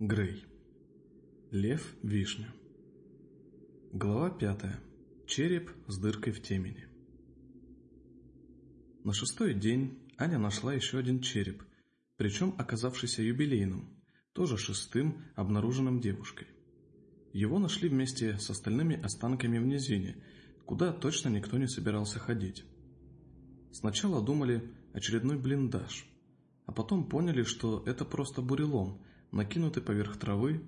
Грей. Лев Вишня. Глава пятая. Череп с дыркой в темени. На шестой день Аня нашла еще один череп, причем оказавшийся юбилейным, тоже шестым, обнаруженным девушкой. Его нашли вместе с остальными останками в низине, куда точно никто не собирался ходить. Сначала думали очередной блиндаж, а потом поняли, что это просто бурелом – накинутый поверх травы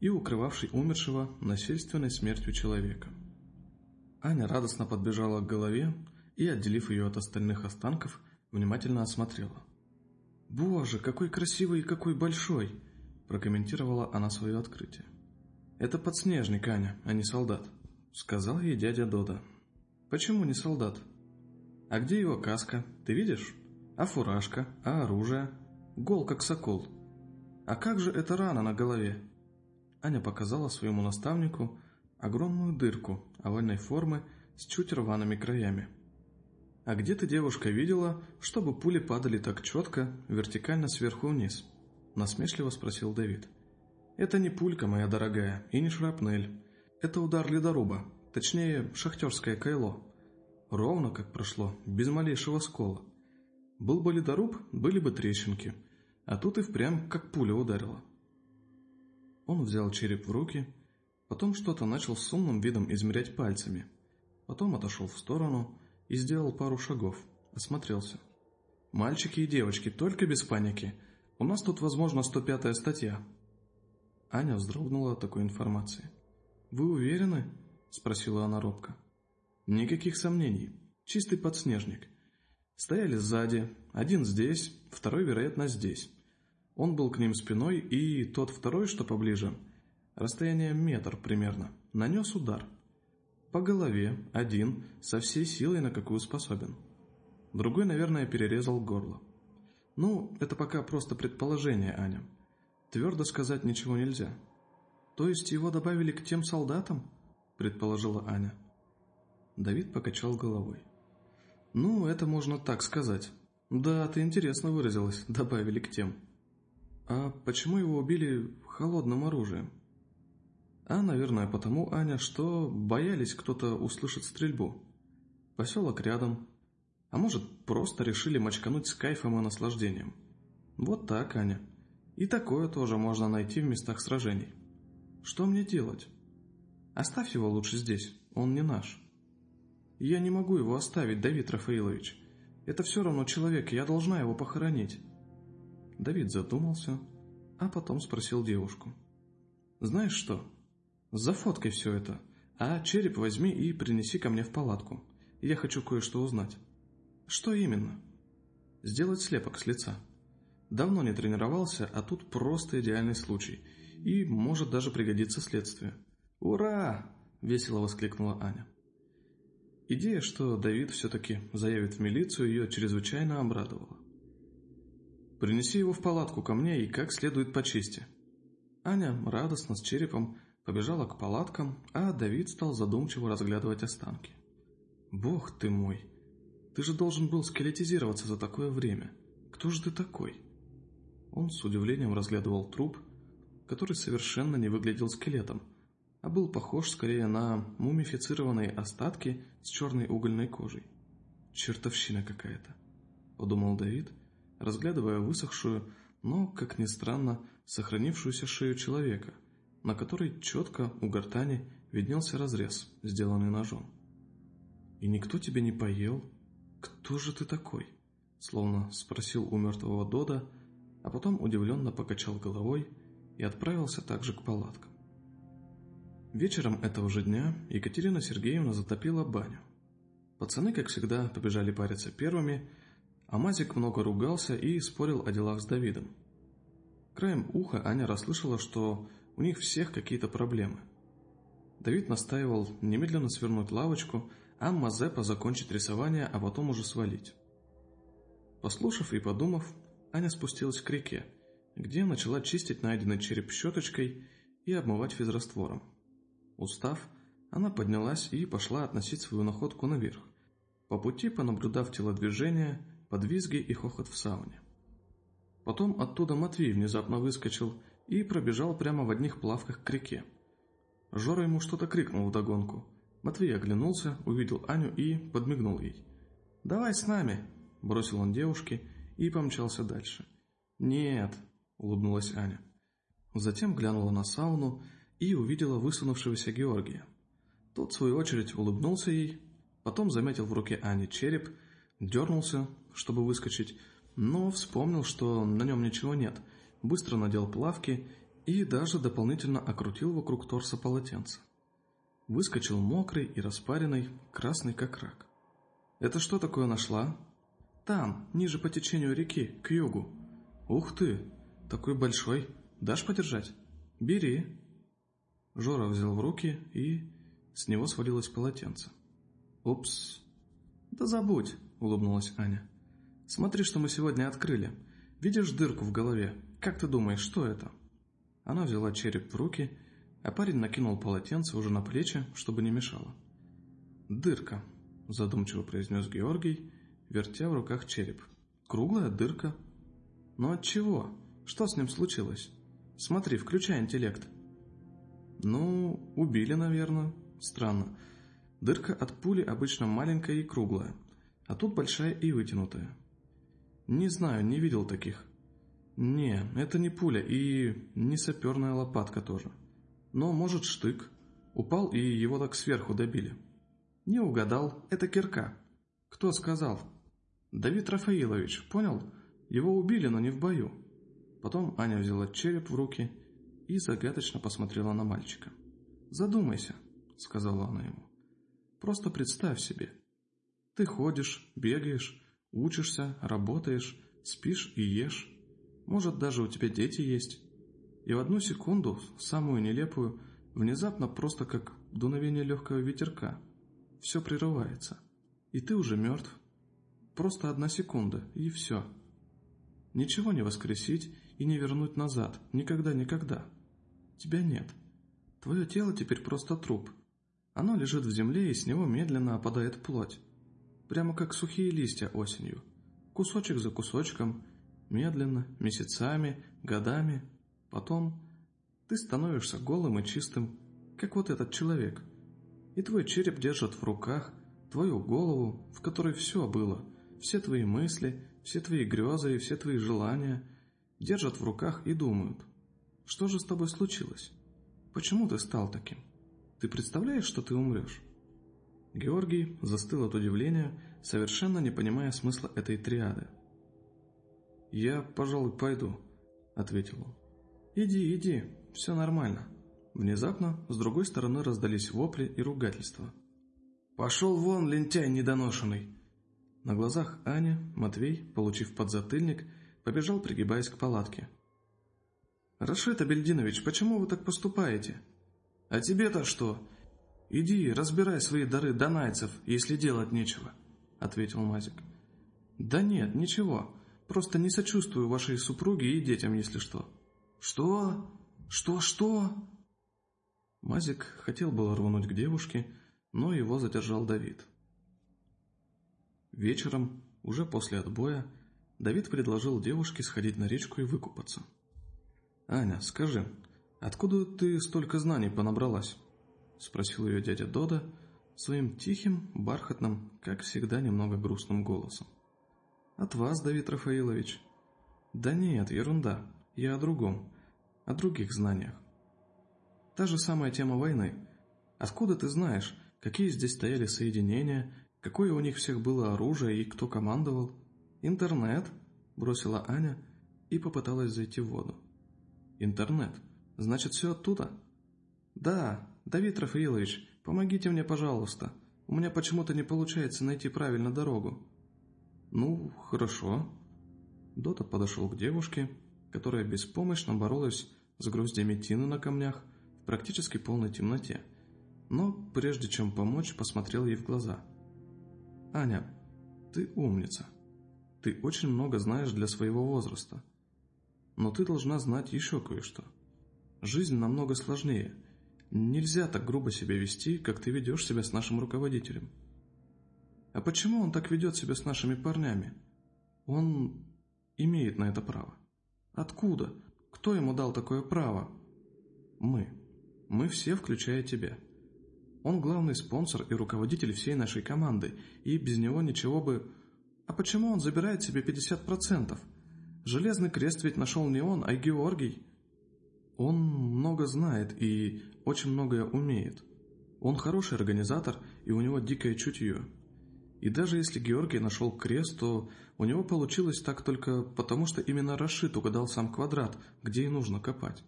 и укрывавший умершего насильственной смертью человека. Аня радостно подбежала к голове и, отделив ее от остальных останков, внимательно осмотрела. «Боже, какой красивый и какой большой!» – прокомментировала она свое открытие. «Это подснежник, Аня, а не солдат», – сказал ей дядя Дода. «Почему не солдат?» «А где его каска, ты видишь? А фуражка? А оружие? Гол, как сокол». «А как же эта рана на голове?» Аня показала своему наставнику огромную дырку овальной формы с чуть рваными краями. «А где ты, девушка, видела, чтобы пули падали так четко, вертикально сверху вниз?» Насмешливо спросил Давид. «Это не пулька, моя дорогая, и не шрапнель. Это удар ледоруба, точнее, шахтерское кайло. Ровно как прошло, без малейшего скола. Был бы ледоруб, были бы трещинки» а тут и впрямь как пуля ударила. Он взял череп в руки, потом что-то начал с умным видом измерять пальцами, потом отошел в сторону и сделал пару шагов, осмотрелся. «Мальчики и девочки, только без паники. У нас тут, возможно, 105-я статья». Аня вздрогнула от такой информации. «Вы уверены?» – спросила она робко. «Никаких сомнений. Чистый подснежник. Стояли сзади, один здесь, второй, вероятно, здесь. Он был к ним спиной, и тот второй, что поближе, расстояние метр примерно, нанес удар. По голове, один, со всей силой, на какую способен. Другой, наверное, перерезал горло. Ну, это пока просто предположение, Аня. Твердо сказать ничего нельзя. То есть его добавили к тем солдатам? Предположила Аня. Давид покачал головой. Ну, это можно так сказать. Да, ты интересно выразилась, добавили к тем. А почему его убили холодным оружием? А, наверное, потому, Аня, что боялись кто-то услышать стрельбу. Поселок рядом. А может, просто решили мочкануть с кайфом и наслаждением. Вот так, Аня. И такое тоже можно найти в местах сражений. Что мне делать? Оставь его лучше здесь, он не наш. Я не могу его оставить, Давид Рафаилович. Это все равно человек, я должна его похоронить. Давид задумался, а потом спросил девушку. «Знаешь что? Зафоткай все это, а череп возьми и принеси ко мне в палатку. Я хочу кое-что узнать». «Что именно?» «Сделать слепок с лица. Давно не тренировался, а тут просто идеальный случай, и может даже пригодиться следствию». «Ура!» – весело воскликнула Аня. Идея, что Давид все-таки заявит в милицию, ее чрезвычайно обрадовала. Принеси его в палатку ко мне и как следует почисти». Аня радостно с черепом побежала к палаткам, а Давид стал задумчиво разглядывать останки. «Бог ты мой! Ты же должен был скелетизироваться за такое время. Кто же ты такой?» Он с удивлением разглядывал труп, который совершенно не выглядел скелетом, а был похож скорее на мумифицированные остатки с черной угольной кожей. «Чертовщина какая-то», — подумал Давид, — разглядывая высохшую, но, как ни странно, сохранившуюся шею человека, на которой четко у гортани виднелся разрез, сделанный ножом. «И никто тебя не поел? Кто же ты такой?» Словно спросил у мертвого Дода, а потом удивленно покачал головой и отправился также к палаткам. Вечером этого же дня Екатерина Сергеевна затопила баню. Пацаны, как всегда, побежали париться первыми, а Мазик много ругался и спорил о делах с Давидом. Краем уха Аня расслышала, что у них всех какие-то проблемы. Давид настаивал немедленно свернуть лавочку, а Мазепа закончить рисование, а потом уже свалить. Послушав и подумав, Аня спустилась к реке, где начала чистить найденный череп щеточкой и обмывать физраствором. Устав, она поднялась и пошла относить свою находку наверх, по пути понаблюдав подвизги и хохот в сауне. Потом оттуда Матвей внезапно выскочил и пробежал прямо в одних плавках к реке. Жора ему что-то крикнул вдогонку. Матвей оглянулся, увидел Аню и подмигнул ей. «Давай с нами!» – бросил он девушке и помчался дальше. «Нет!» – улыбнулась Аня. Затем глянула на сауну и увидела высунувшегося Георгия. Тот, в свою очередь, улыбнулся ей, потом заметил в руке Ани череп, дернулся, чтобы выскочить, но вспомнил, что на нем ничего нет, быстро надел плавки и даже дополнительно окрутил вокруг торса полотенце. Выскочил мокрый и распаренный, красный как рак. «Это что такое нашла?» «Там, ниже по течению реки, к югу». «Ух ты! Такой большой! Дашь подержать?» «Бери!» Жора взял в руки, и с него свалилось полотенце. «Упс!» «Да забудь!» — улыбнулась Аня. «Смотри, что мы сегодня открыли. Видишь дырку в голове? Как ты думаешь, что это?» Она взяла череп в руки а парень накинул полотенце уже на плечи, чтобы не мешало. «Дырка», – задумчиво произнес Георгий, вертя в руках череп. «Круглая дырка». «Но от чего? Что с ним случилось? Смотри, включай интеллект». «Ну, убили, наверное. Странно. Дырка от пули обычно маленькая и круглая, а тут большая и вытянутая». «Не знаю, не видел таких». «Не, это не пуля и не саперная лопатка тоже». Но, может, штык. Упал, и его так сверху добили. Не угадал, это кирка. Кто сказал? Давид Рафаилович, понял? Его убили, но не в бою. Потом Аня взяла череп в руки и загадочно посмотрела на мальчика. «Задумайся», — сказала она ему. «Просто представь себе. Ты ходишь, бегаешь, учишься, работаешь, спишь и ешь. Может, даже у тебя дети есть. И в одну секунду, самую нелепую, внезапно просто как дуновение легкого ветерка, все прерывается. И ты уже мертв. Просто одна секунда, и все. Ничего не воскресить и не вернуть назад. Никогда-никогда. Тебя нет. Твое тело теперь просто труп. Оно лежит в земле, и с него медленно опадает плоть. Прямо как сухие листья осенью. Кусочек за кусочком, медленно, месяцами, годами – Потом ты становишься голым и чистым, как вот этот человек. И твой череп держит в руках твою голову, в которой все было, все твои мысли, все твои грезы и все твои желания, держат в руках и думают, что же с тобой случилось? Почему ты стал таким? Ты представляешь, что ты умрешь? Георгий застыл от удивления, совершенно не понимая смысла этой триады. «Я, пожалуй, пойду», — ответил он. «Иди, иди, все нормально». Внезапно с другой стороны раздались вопли и ругательства. «Пошел вон, лентяй недоношенный!» На глазах Ани Матвей, получив подзатыльник, побежал, пригибаясь к палатке. «Рашид Абельдинович, почему вы так поступаете?» «А тебе-то что? Иди, разбирай свои дары донайцев, если делать нечего», — ответил Мазик. «Да нет, ничего, просто не сочувствую вашей супруге и детям, если что». «Что? Что, что?» Мазик хотел было рвануть к девушке, но его задержал Давид. Вечером, уже после отбоя, Давид предложил девушке сходить на речку и выкупаться. «Аня, скажи, откуда ты столько знаний понабралась?» — спросил ее дядя Дода своим тихим, бархатным, как всегда, немного грустным голосом. «От вас, Давид Рафаилович». «Да нет, ерунда. Я о другом, о других знаниях. Та же самая тема войны. Откуда ты знаешь, какие здесь стояли соединения, какое у них всех было оружие и кто командовал? Интернет, бросила Аня и попыталась зайти в воду. Интернет. Значит, все оттуда? Да, Давид Рафаилович, помогите мне, пожалуйста. У меня почему-то не получается найти правильно дорогу. Ну, хорошо. Дота подошел к девушке которая беспомощно боролась с груздями тины на камнях в практически полной темноте, но прежде чем помочь, посмотрел ей в глаза. «Аня, ты умница. Ты очень много знаешь для своего возраста. Но ты должна знать еще кое-что. Жизнь намного сложнее. Нельзя так грубо себя вести, как ты ведешь себя с нашим руководителем. А почему он так ведет себя с нашими парнями? Он имеет на это право. Откуда? Кто ему дал такое право? Мы. Мы все, включая тебя. Он главный спонсор и руководитель всей нашей команды, и без него ничего бы... А почему он забирает себе 50%? Железный крест ведь нашел не он, а Георгий. Он много знает и очень многое умеет. Он хороший организатор, и у него дикое чутье. И даже если Георгий нашел крест, то у него получилось так только потому, что именно Рашид угадал сам квадрат, где и нужно копать.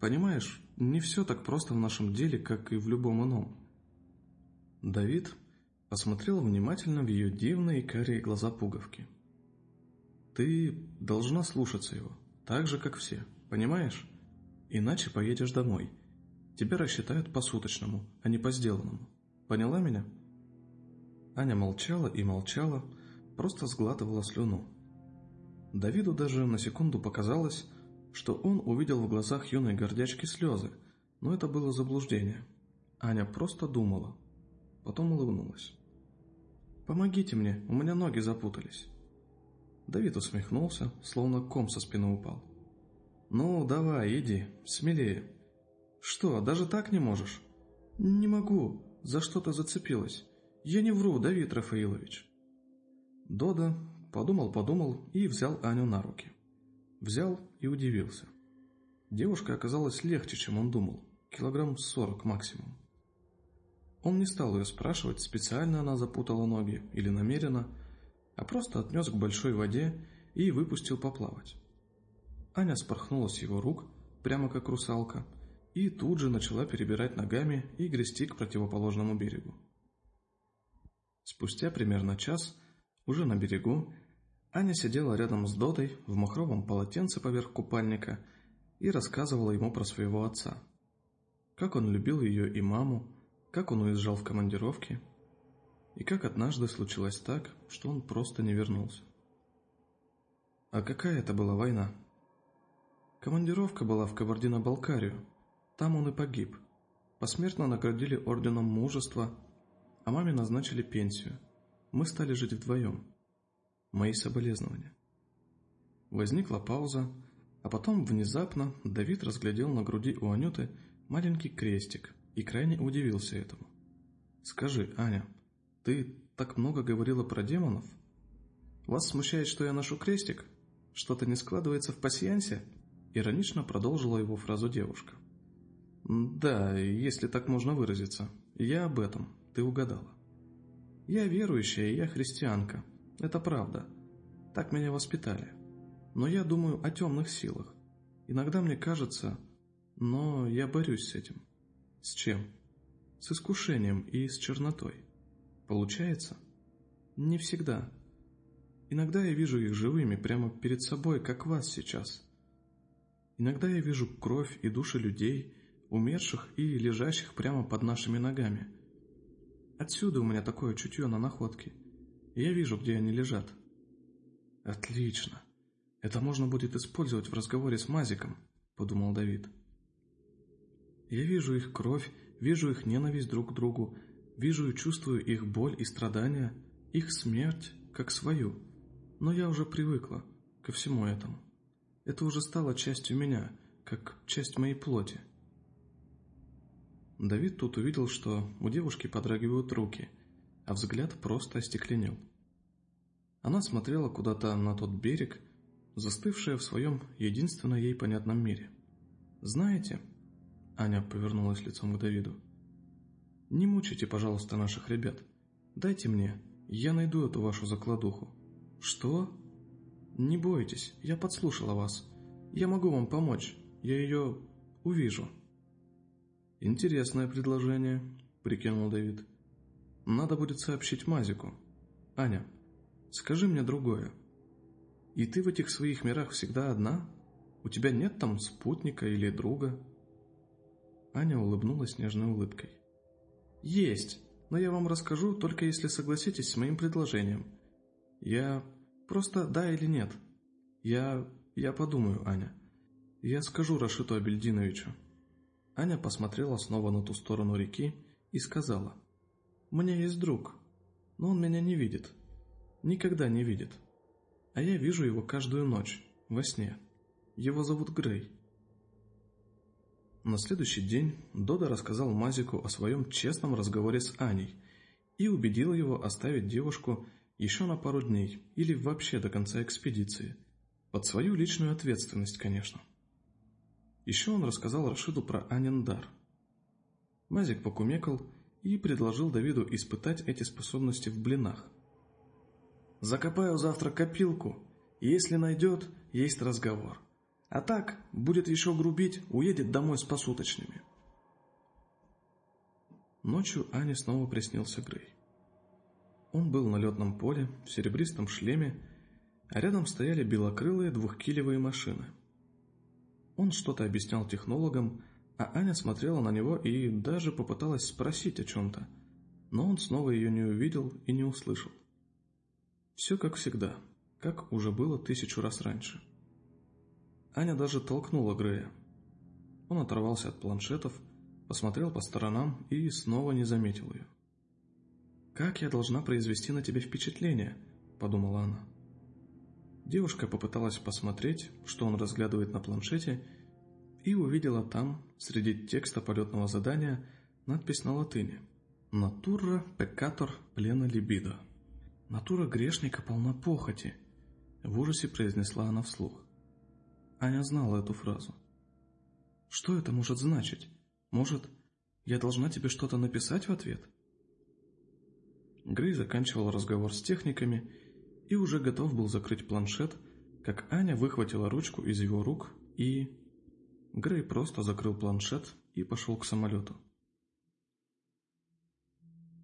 Понимаешь, не все так просто в нашем деле, как и в любом ином. Давид посмотрел внимательно в ее дивные карие глаза пуговки. Ты должна слушаться его, так же, как все, понимаешь? Иначе поедешь домой. Тебя рассчитают по суточному, а не по сделанному. Поняла меня? Аня молчала и молчала, просто сглатывала слюну. Давиду даже на секунду показалось, что он увидел в глазах юной гордячки слезы, но это было заблуждение. Аня просто думала. Потом улыбнулась. «Помогите мне, у меня ноги запутались». Давид усмехнулся, словно ком со спины упал. «Ну, давай, иди, смелее». «Что, даже так не можешь?» «Не могу, за что-то зацепилась. Я не вру, Давид Рафаилович». Дода подумал-подумал и взял Аню на руки. Взял и удивился. Девушка оказалась легче, чем он думал, килограмм сорок максимум. Он не стал ее спрашивать, специально она запутала ноги или намеренно, а просто отнес к большой воде и выпустил поплавать. Аня спорхнула с его рук, прямо как русалка, и тут же начала перебирать ногами и грести к противоположному берегу. Спустя примерно час, уже на берегу, Аня сидела рядом с Додой в махровом полотенце поверх купальника и рассказывала ему про своего отца. Как он любил ее и маму, как он уезжал в командировки, и как однажды случилось так, что он просто не вернулся. А какая это была война? Командировка была в Кабардино-Балкарию, там он и погиб. Посмертно наградили орденом мужества, а маме назначили пенсию. Мы стали жить вдвоем. Мои соболезнования. Возникла пауза, а потом внезапно Давид разглядел на груди у Анюты маленький крестик и крайне удивился этому. «Скажи, Аня, ты так много говорила про демонов? Вас смущает, что я ношу крестик? Что-то не складывается в пасьянсе?» Иронично продолжила его фразу девушка. «Да, если так можно выразиться. Я об этом, ты угадала. Я верующая, я христианка, это правда. Так меня воспитали. Но я думаю о темных силах. Иногда мне кажется... Но я борюсь с этим. С чем? С искушением и с чернотой. Получается? Не всегда. Иногда я вижу их живыми прямо перед собой, как вас сейчас. Иногда я вижу кровь и души людей, умерших и лежащих прямо под нашими ногами. Отсюда у меня такое чутье на находки – я вижу, где они лежат. Отлично. Это можно будет использовать в разговоре с Мазиком, подумал Давид. Я вижу их кровь, вижу их ненависть друг к другу, вижу и чувствую их боль и страдания, их смерть, как свою. Но я уже привыкла ко всему этому. Это уже стало частью меня, как часть моей плоти. Давид тут увидел, что у девушки подрагивают руки, а взгляд просто остекленел. Она смотрела куда-то на тот берег, застывшая в своем единственно ей понятном мире. «Знаете...» — Аня повернулась лицом к Давиду. «Не мучайте, пожалуйста, наших ребят. Дайте мне, я найду эту вашу закладуху». «Что?» «Не бойтесь, я подслушала вас. Я могу вам помочь, я ее увижу». «Интересное предложение», — прикинул Давид. Надо будет сообщить Мазику. Аня, скажи мне другое. И ты в этих своих мирах всегда одна? У тебя нет там спутника или друга?» Аня улыбнулась нежной улыбкой. «Есть, но я вам расскажу, только если согласитесь с моим предложением. Я... просто да или нет. Я... я подумаю, Аня. Я скажу Рашиту Абельдиновичу». Аня посмотрела снова на ту сторону реки и сказала – мне есть друг, но он меня не видит. Никогда не видит. А я вижу его каждую ночь, во сне. Его зовут Грей. На следующий день Дода рассказал Мазику о своем честном разговоре с Аней и убедил его оставить девушку еще на пару дней или вообще до конца экспедиции. Под свою личную ответственность, конечно. Еще он рассказал Рашиду про Анин дар. Мазик покумекал и предложил Давиду испытать эти способности в блинах. «Закопаю завтра копилку, если найдет, есть разговор. А так, будет еще грубить, уедет домой с посуточными. Ночью Ане снова приснился Грей. Он был на летном поле, в серебристом шлеме, а рядом стояли белокрылые двухкилевые машины. Он что-то объяснял технологам, а Аня смотрела на него и даже попыталась спросить о чем-то, но он снова ее не увидел и не услышал. Все как всегда, как уже было тысячу раз раньше. Аня даже толкнула Грея. Он оторвался от планшетов, посмотрел по сторонам и снова не заметил ее. «Как я должна произвести на тебя впечатление?» – подумала она. Девушка попыталась посмотреть, что он разглядывает на планшете, и увидела там, среди текста полетного задания, надпись на латыни «Натура пекатор плена либидо». «Натура грешника полна похоти», – в ужасе произнесла она вслух. Аня знала эту фразу. Что это может значить? Может, я должна тебе что-то написать в ответ? Грей заканчивал разговор с техниками и уже готов был закрыть планшет, как Аня выхватила ручку из его рук и... Грей просто закрыл планшет и пошел к самолету.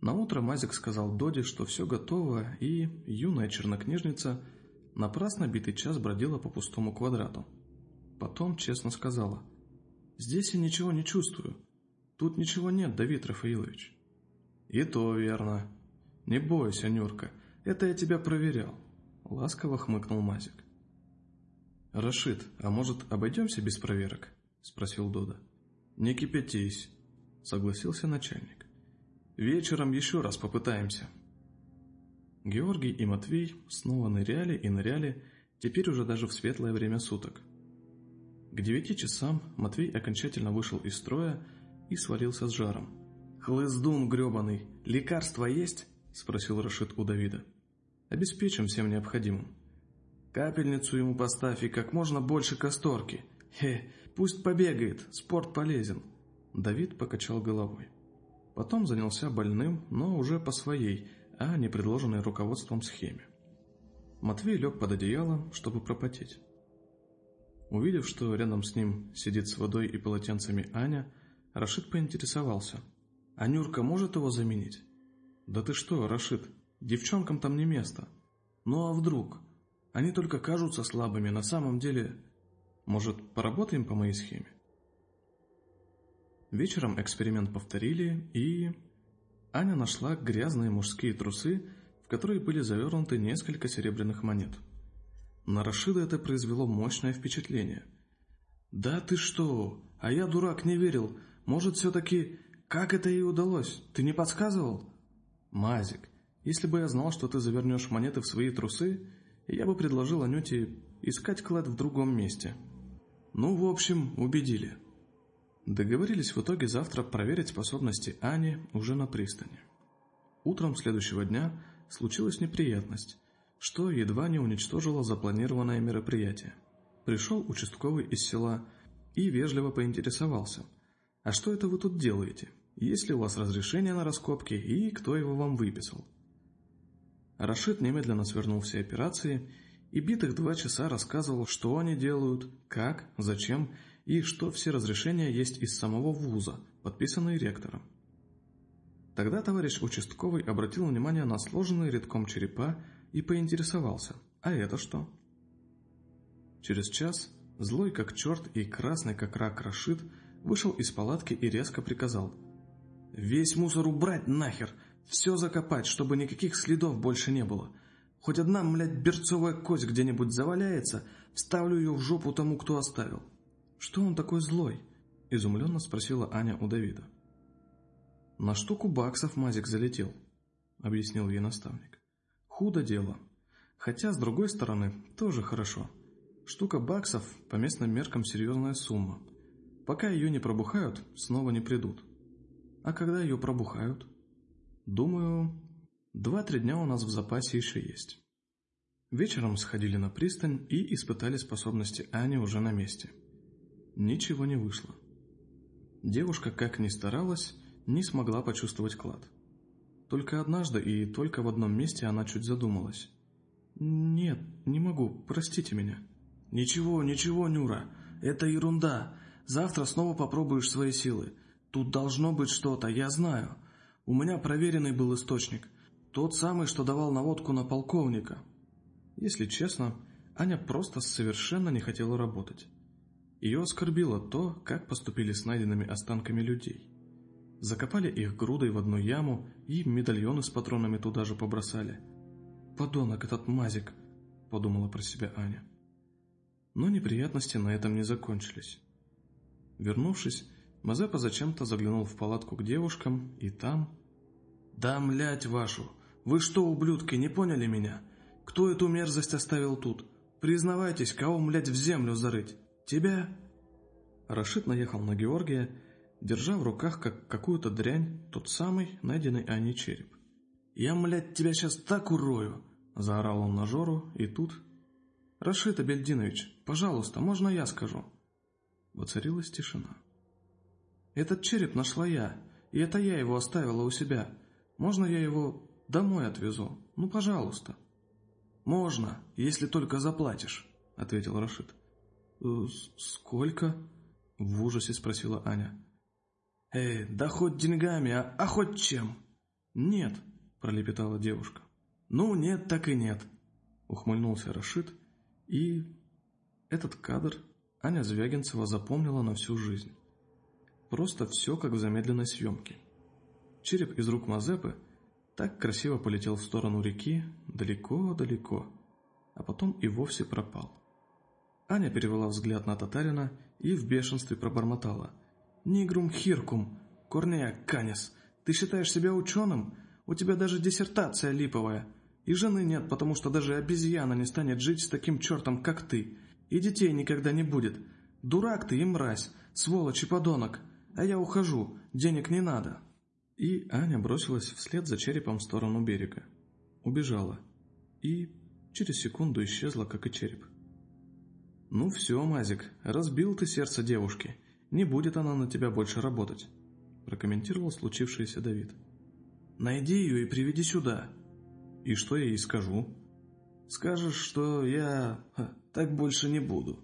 На утро Мазик сказал Доди, что все готово, и юная чернокнижница напрасно битый час бродила по пустому квадрату. Потом честно сказала. «Здесь я ничего не чувствую. Тут ничего нет, Давид Рафаилович». «И то верно. Не бойся, Нюрка, это я тебя проверял», — ласково хмыкнул Мазик. «Рашид, а может, обойдемся без проверок?» — спросил Дода. «Не кипятись», — согласился начальник. «Вечером еще раз попытаемся». Георгий и Матвей снова ныряли и ныряли, теперь уже даже в светлое время суток. К девяти часам Матвей окончательно вышел из строя и свалился с жаром. «Хлыздун гребаный, лекарства есть?» – спросил Рашид у Давида. «Обеспечим всем необходимым. Капельницу ему поставь и как можно больше касторки. Хе, пусть побегает, спорт полезен». Давид покачал головой. Потом занялся больным, но уже по своей, а не предложенной руководством схеме. Матвей лег под одеяло, чтобы пропотеть. Увидев, что рядом с ним сидит с водой и полотенцами Аня, Рашид поинтересовался. «А Нюрка может его заменить?» «Да ты что, Рашид, девчонкам там не место. Ну а вдруг? Они только кажутся слабыми, на самом деле... Может, поработаем по моей схеме?» Вечером эксперимент повторили, и... Аня нашла грязные мужские трусы, в которые были завернуты несколько серебряных монет. На Рашида это произвело мощное впечатление. «Да ты что? А я, дурак, не верил. Может, все-таки... Как это ей удалось? Ты не подсказывал?» «Мазик, если бы я знал, что ты завернешь монеты в свои трусы, я бы предложил Анюте искать клад в другом месте». Ну, в общем, убедили. Договорились в итоге завтра проверить способности Ани уже на пристани. Утром следующего дня случилась неприятность что едва не уничтожило запланированное мероприятие. Пришел участковый из села и вежливо поинтересовался, «А что это вы тут делаете? Есть ли у вас разрешение на раскопки и кто его вам выписал?» Рашид немедленно свернул все операции и битых два часа рассказывал, что они делают, как, зачем и что все разрешения есть из самого вуза, подписанные ректором. Тогда товарищ участковый обратил внимание на сложенные редком черепа и поинтересовался, а это что? Через час, злой как черт и красный как рак Рашид, вышел из палатки и резко приказал. «Весь мусор убрать нахер! Все закопать, чтобы никаких следов больше не было! Хоть одна, млядь, берцовая кость где-нибудь заваляется, вставлю ее в жопу тому, кто оставил!» «Что он такой злой?» – изумленно спросила Аня у Давида. «На штуку баксов Мазик залетел», – объяснил ей наставник. Худо дело. Хотя, с другой стороны, тоже хорошо. Штука баксов по местным меркам серьезная сумма. Пока ее не пробухают, снова не придут. А когда ее пробухают? Думаю, два-три дня у нас в запасе еще есть. Вечером сходили на пристань и испытали способности Ани уже на месте. Ничего не вышло. Девушка, как ни старалась, не смогла почувствовать клад. Только однажды и только в одном месте она чуть задумалась. «Нет, не могу, простите меня». «Ничего, ничего, Нюра, это ерунда. Завтра снова попробуешь свои силы. Тут должно быть что-то, я знаю. У меня проверенный был источник. Тот самый, что давал наводку на полковника». Если честно, Аня просто совершенно не хотела работать. Ее оскорбило то, как поступили с найденными останками людей. Закопали их грудой в одну яму и медальоны с патронами туда же побросали. «Подонок этот мазик», — подумала про себя Аня. Но неприятности на этом не закончились. Вернувшись, Мазепа зачем-то заглянул в палатку к девушкам, и там... «Да, млять вашу! Вы что, ублюдки, не поняли меня? Кто эту мерзость оставил тут? Признавайтесь, кого, млять, в землю зарыть? Тебя?» Рашид наехал на Георгия, держа в руках как какую-то дрянь тот самый найденный Аней череп. «Я, млять, тебя сейчас так урою!» — заорал он на Жору, и тут «Рашид Абельдинович, пожалуйста, можно я скажу?» Воцарилась тишина. «Этот череп нашла я, и это я его оставила у себя. Можно я его домой отвезу? Ну, пожалуйста». «Можно, если только заплатишь», — ответил Рашид. «Э, «Сколько?» — в ужасе спросила Аня. «Эй, да хоть деньгами, а, а хоть чем?» «Нет», — пролепетала девушка. «Ну, нет, так и нет», — ухмыльнулся Рашид и этот кадр Аня Звягинцева запомнила на всю жизнь. Просто все как в замедленной съемке. Череп из рук Мазепы так красиво полетел в сторону реки, далеко-далеко, а потом и вовсе пропал. Аня перевела взгляд на татарина и в бешенстве пробормотала. «Нигрум хиркум, Корнея Канис, ты считаешь себя ученым? У тебя даже диссертация липовая. И жены нет, потому что даже обезьяна не станет жить с таким чертом, как ты. И детей никогда не будет. Дурак ты и мразь, сволочь и подонок. А я ухожу, денег не надо». И Аня бросилась вслед за черепом в сторону берега. Убежала. И через секунду исчезла, как и череп. «Ну все, Мазик, разбил ты сердце девушки. Не будет она на тебя больше работать», прокомментировал случившееся Давид. «Найди ее и приведи сюда», и что я ей скажу? Скажешь, что я так больше не буду.